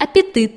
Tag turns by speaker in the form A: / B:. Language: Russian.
A: аппетит